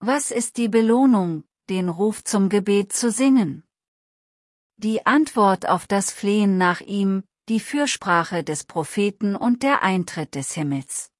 Was ist die Belohnung, den Ruf zum Gebet zu singen? Die Antwort auf das Flehen nach ihm, die Fürsprache des Propheten und der Eintritt des Himmels.